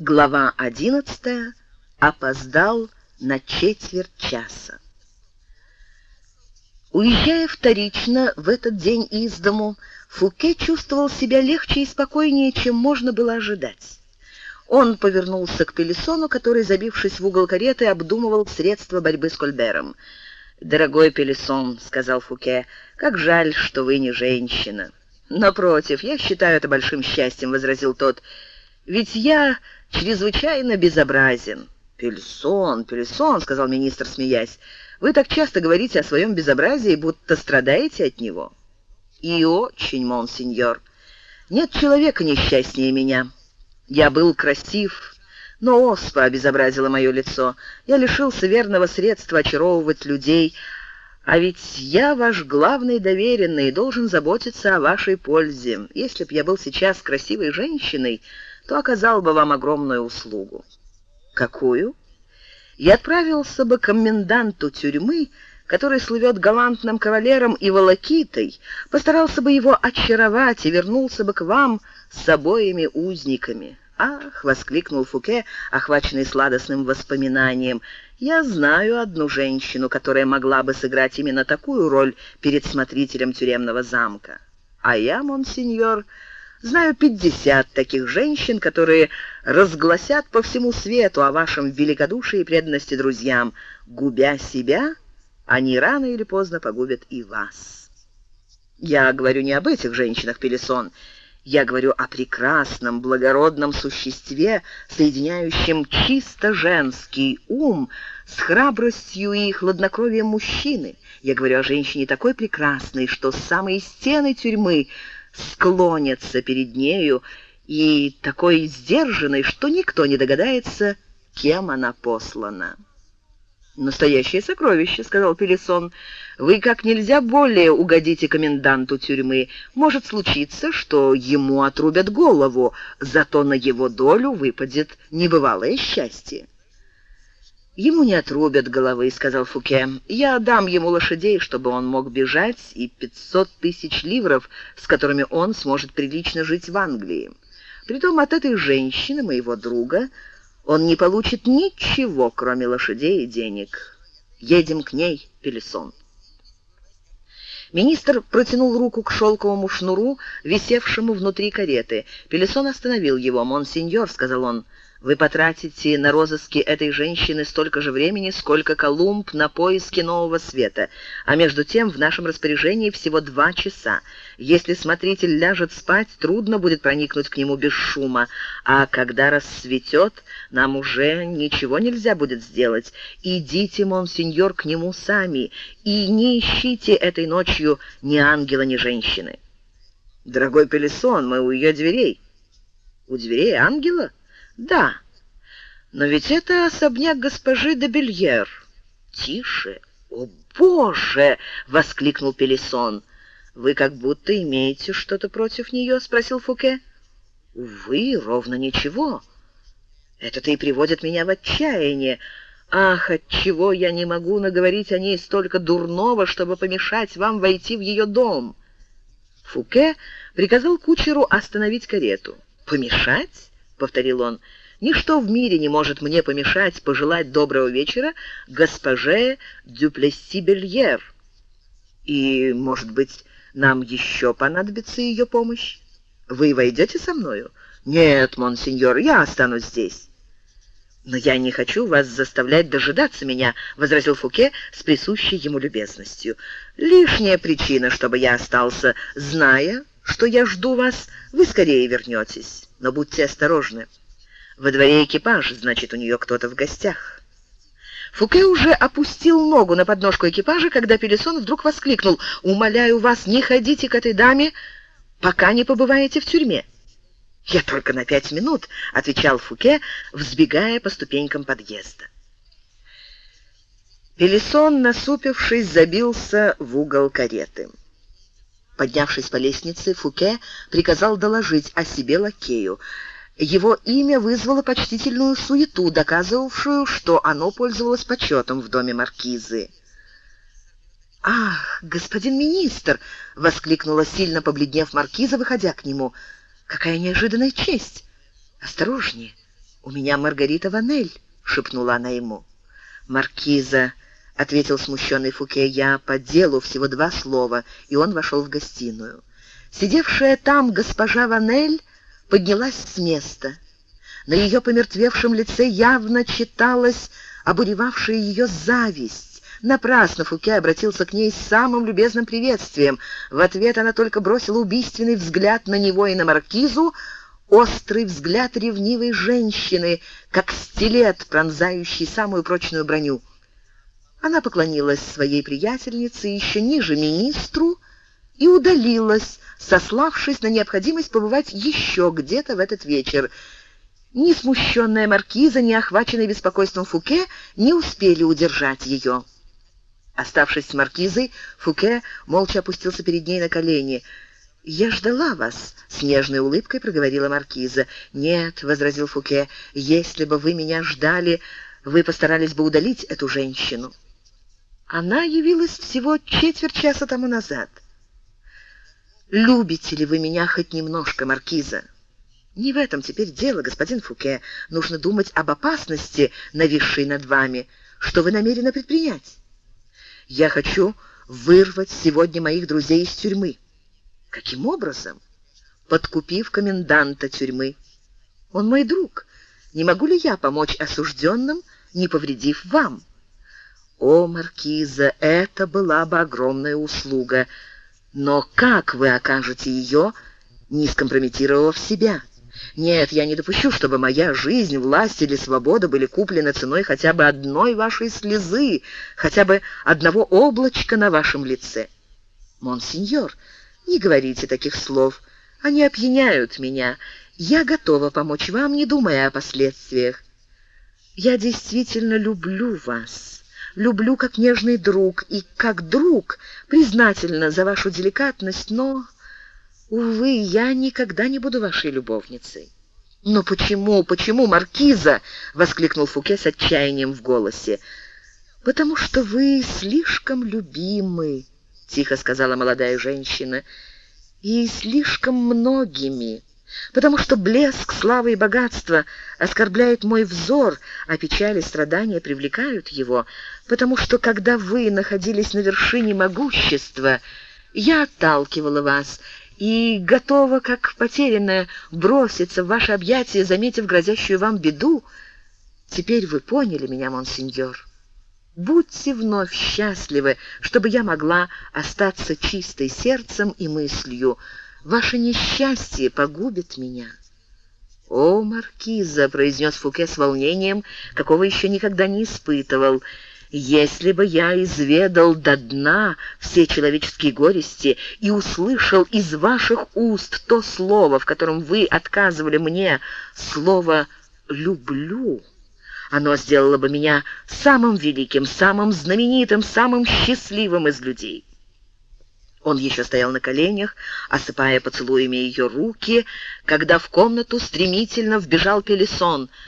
Глава одиннадцатая. Опоздал на четверть часа. Уезжая вторично в этот день из дому, Фуке чувствовал себя легче и спокойнее, чем можно было ожидать. Он повернулся к Пелесону, который, забившись в угол кареты, обдумывал средства борьбы с Кольбером. «Дорогой Пелесон», — сказал Фуке, — «как жаль, что вы не женщина». «Напротив, я считаю это большим счастьем», — возразил тот, — ведь я чрезвычайно безобразен. Пельсон, Пельсон, сказал министр, смеясь. Вы так часто говорите о своем безобразии, будто страдаете от него. И очень, монсеньор. Нет человека несчастнее меня. Я был красив, но оспа обезобразила мое лицо. Я лишился верного средства очаровывать людей, а ведь я ваш главный доверенный и должен заботиться о вашей пользе. Если б я был сейчас красивой женщиной, то оказал бы вам огромную услугу. Какую? Я отправился бы к коменданту тюрьмы, который слывет галантным кавалером и волокитой, постарался бы его очаровать и вернулся бы к вам с обоими узниками. «Ах!» — воскликнул Фуке, охваченный сладостным воспоминанием. «Я знаю одну женщину, которая могла бы сыграть именно такую роль перед смотрителем тюремного замка. А я, монсеньор, Знаю пятьдесят таких женщин, которые разгласят по всему свету о вашем великодушии и преданности друзьям. Губя себя, они рано или поздно погубят и вас. Я говорю не об этих женщинах, Пелесон. Я говорю о прекрасном, благородном существе, соединяющем чисто женский ум с храбростью и хладнокровием мужчины. Я говорю о женщине такой прекрасной, что самые стены тюрьмы склонятся перед нею и такой сдержанной, что никто не догадается, кем она послана. «Настоящее сокровище», — сказал Пелесон. «Вы как нельзя более угодите коменданту тюрьмы. Может случиться, что ему отрубят голову, зато на его долю выпадет небывалое счастье». «Ему не отрубят головы», — сказал Фуке. «Я дам ему лошадей, чтобы он мог бежать, и пятьсот тысяч ливров, с которыми он сможет прилично жить в Англии. Притом от этой женщины, моего друга, он не получит ничего, кроме лошадей и денег. Едем к ней, Пелесон». Министр протянул руку к шелковому шнуру, висевшему внутри кареты. Пелесон остановил его. «Монсеньор», — сказал он, — вы потратите на розыски этой женщины столько же времени, сколько Колумб на поиски нового света, а между тем в нашем распоряжении всего два часа. Если смотритель ляжет спать, трудно будет проникнуть к нему без шума, а когда рассветет, нам уже ничего нельзя будет сделать. Идите, монсеньор, к нему сами, и не ищите этой ночью ни ангела, ни женщины. Дорогой Пелесон, мы у ее дверей. У дверей ангела? «Да, но ведь это особняк госпожи де Бельер». «Тише! О, Боже!» — воскликнул Пелесон. «Вы как будто имеете что-то против нее?» — спросил Фуке. «Увы, ровно ничего. Это-то и приводит меня в отчаяние. Ах, отчего я не могу наговорить о ней столько дурного, чтобы помешать вам войти в ее дом?» Фуке приказал кучеру остановить карету. «Помешать?» — повторил он. «Ничто в мире не может мне помешать пожелать доброго вечера госпоже Дюплесси-Бельер. И, может быть, нам еще понадобится ее помощь? Вы войдете со мною?» «Нет, монсеньор, я останусь здесь». «Но я не хочу вас заставлять дожидаться меня», — возразил Фуке с присущей ему любезностью. «Лишняя причина, чтобы я остался, зная, что я жду вас, вы скорее вернетесь» но будьте осторожны. Во дворе экипаж, значит, у нее кто-то в гостях». Фуке уже опустил ногу на подножку экипажа, когда Пелесон вдруг воскликнул «Умоляю вас, не ходите к этой даме, пока не побываете в тюрьме». «Я только на пять минут», — отвечал Фуке, взбегая по ступенькам подъезда. Пелесон, насупившись, забился в угол кареты. Поднявшись по лестнице, Фуке приказал доложить о себе лакею. Его имя вызвало почтительную суету, доказывавшую, что оно пользовалось почетом в доме маркизы. «Ах, господин министр!» — воскликнула сильно побледнев маркиза, выходя к нему. «Какая неожиданная честь! Осторожнее! «У меня Маргарита Ванель», — шепнула она ему. «Маркиза», — ответил смущенный Фуке, — «я по делу всего два слова», и он вошел в гостиную. Сидевшая там госпожа Ванель поднялась с места. На ее помертвевшем лице явно читалась обуревавшая ее зависть. Напрасно Фуке обратился к ней с самым любезным приветствием. В ответ она только бросила убийственный взгляд на него и на маркизу, острый взгляд ревнивой женщины, как стилет, пронзающий самую прочную броню. Она поклонилась своей приятельнице еще ниже министру и удалилась, сославшись на необходимость побывать еще где-то в этот вечер. Ни смущенная маркиза, ни охваченный беспокойством Фуке не успели удержать ее. Оставшись с маркизой, Фуке молча опустился перед ней на колени. «Я ждала вас», — с нежной улыбкой проговорила маркиза. «Нет», — возразил Фуке, — «если бы вы меня ждали, вы постарались бы удалить эту женщину». Она явилась всего четверть часа тому назад. «Любите ли вы меня хоть немножко, маркиза?» Не в этом теперь дело, господин Фуке. Нужно думать об опасности, нависшей над вами. Что вы намерены предпринять? Я хочу вырвать сегодня моих друзей из тюрьмы. Каким образом? Подкупив коменданта тюрьмы. Он мой друг. Не могу ли я помочь осужденным, не повредив вам? О, маркиза, это была бы огромная услуга. Но как вы окажете ее, не скомпрометировав себя? Нет, я не допущу, чтобы моя жизнь, власть или свобода были куплены ценой хотя бы одной вашей слезы, хотя бы одного облачка на вашем лице. Монсеньор, не говорите таких слов. Они опьяняют меня. Я готова помочь вам, не думая о последствиях. Я действительно люблю вас. Люблю как нежный друг и как друг признательна за вашу деликатность, но Увы, я никогда не буду вашей любовницей. Но почему, почему, маркиза? воскликнул Фуке с отчаянием в голосе. Потому что вы слишком любимы, тихо сказала молодая женщина. И слишком многими. Потому что блеск, слава и богатство оскорбляют мой взор, а печали и страдания привлекают его, потому что когда вы находились на вершине могущества, я отталкивала вас и готова, как потерянная, броситься в ваши объятия, заметив грозящую вам беду. Теперь вы поняли меня, монсеньор. Будьте вновь счастливы, чтобы я могла остаться чистой сердцем и мыслью. Ваше несчастье погубит меня». «О, маркиза!» — произнес Фуке с волнением, какого еще никогда не испытывал — если бы я изведал до дна все человеческие горести и услышал из ваших уст то слово, в котором вы отказывали мне, слово «люблю», оно сделало бы меня самым великим, самым знаменитым, самым счастливым из людей. Он еще стоял на коленях, осыпая поцелуями ее руки, когда в комнату стремительно вбежал Пелесон —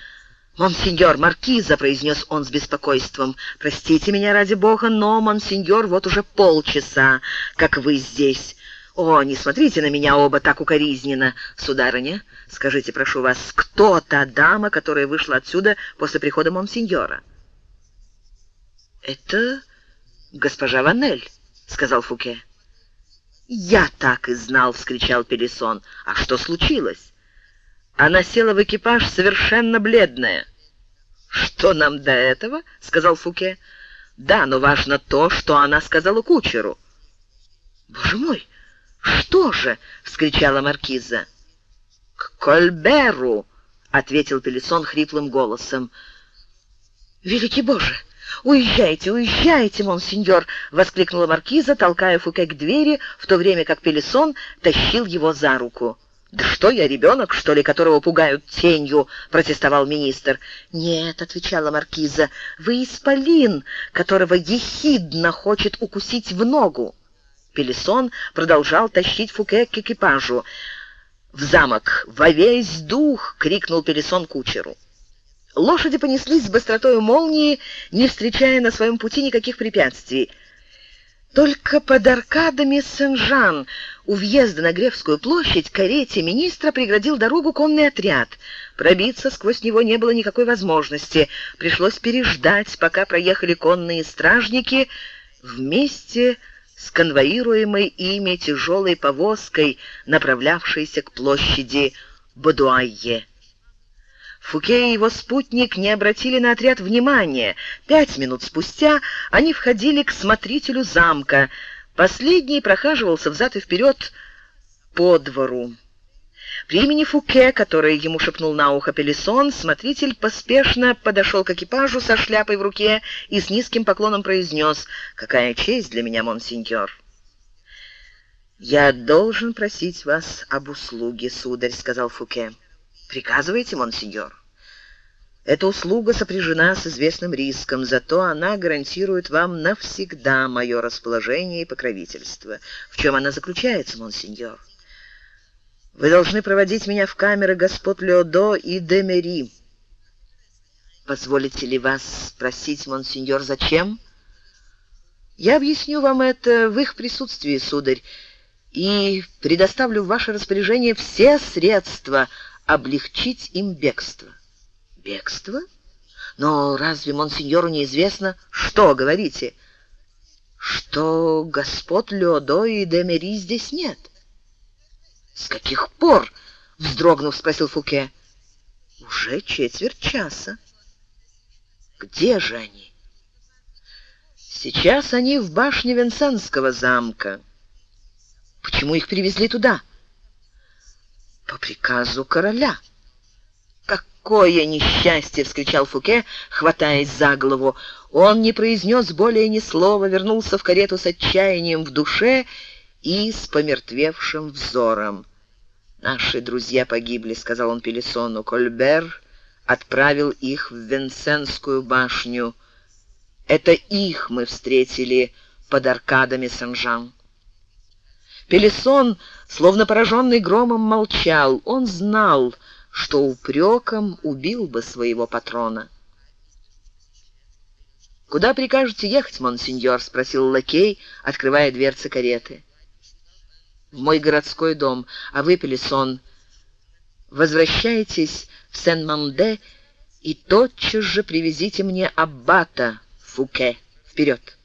«Монсеньор, маркиза!» — произнес он с беспокойством. «Простите меня ради бога, но, монсеньор, вот уже полчаса, как вы здесь. О, не смотрите на меня оба так укоризненно. Сударыня, скажите, прошу вас, кто та дама, которая вышла отсюда после прихода монсеньора?» «Это госпожа Ванель», — сказал Фуке. «Я так и знал!» — вскричал Пелесон. «А что случилось?» Она села в экипаж совершенно бледная. «Что нам до этого?» — сказал Фуке. «Да, но важно то, что она сказала кучеру». «Боже мой, что же?» — вскричала маркиза. «К Кольберу!» — ответил Пелесон хриплым голосом. «Великий Боже! Уезжайте, уезжайте, монсеньор!» — воскликнула маркиза, толкая Фуке к двери, в то время как Пелесон тащил его за руку. «Да что я, ребенок, что ли, которого пугают тенью?» — протестовал министр. «Нет», — отвечала маркиза, — «вы исполин, которого ехидно хочет укусить в ногу». Пелесон продолжал тащить Фуке к экипажу. «В замок! Во весь дух!» — крикнул Пелесон кучеру. Лошади понеслись с быстротой молнии, не встречая на своем пути никаких препятствий. Только под аркадами Сен-Жан У въезда на Гревскую площадь карете министра преградил дорогу конный отряд. Пробиться сквозь него не было никакой возможности. Пришлось переждать, пока проехали конные стражники вместе с конвоируемой ими тяжелой повозкой, направлявшейся к площади Бодуайе. Фуке и его спутник не обратили на отряд внимания. Пять минут спустя они входили к смотрителю замка. Последний прохаживался взад и вперед по двору. При имени Фуке, который ему шепнул на ухо Пелесон, смотритель поспешно подошел к экипажу со шляпой в руке и с низким поклоном произнес «Какая честь для меня, монсеньор!» «Я должен просить вас об услуге, сударь», — сказал Фуке. «Приказывайте, монсеньор». Эта услуга сопряжена с известным риском, зато она гарантирует вам навсегда мое расположение и покровительство. В чем она заключается, монсеньор? Вы должны проводить меня в камеры господ Леодо и Демери. Позволите ли вас спросить, монсеньор, зачем? Я объясню вам это в их присутствии, сударь, и предоставлю в ваше распоряжение все средства облегчить им бегство. Бегство? Но разве монсеньору неизвестно, что говорите? Что господ Леодо и Демери здесь нет? С каких пор? вздрогнув, спросил Фуке. Уже четверть часа. Где же они? Сейчас они в башне Венсенского замка. Почему их привезли туда? По приказу короля. «Какое несчастье!» — вскричал Фуке, хватаясь за голову. Он не произнес более ни слова, вернулся в карету с отчаянием в душе и с помертвевшим взором. «Наши друзья погибли», — сказал он Пелесону. «Кольбер отправил их в Венсенскую башню. Это их мы встретили под аркадами Сен-Жан». Пелесон, словно пораженный громом, молчал. Он знал, что упреком убил бы своего патрона. «Куда прикажете ехать, монсеньор?» — спросил лакей, открывая дверцы кареты. «В мой городской дом, а вы, Пелесон, возвращайтесь в Сен-Манде и тотчас же привезите мне аббата Фуке. Вперед!»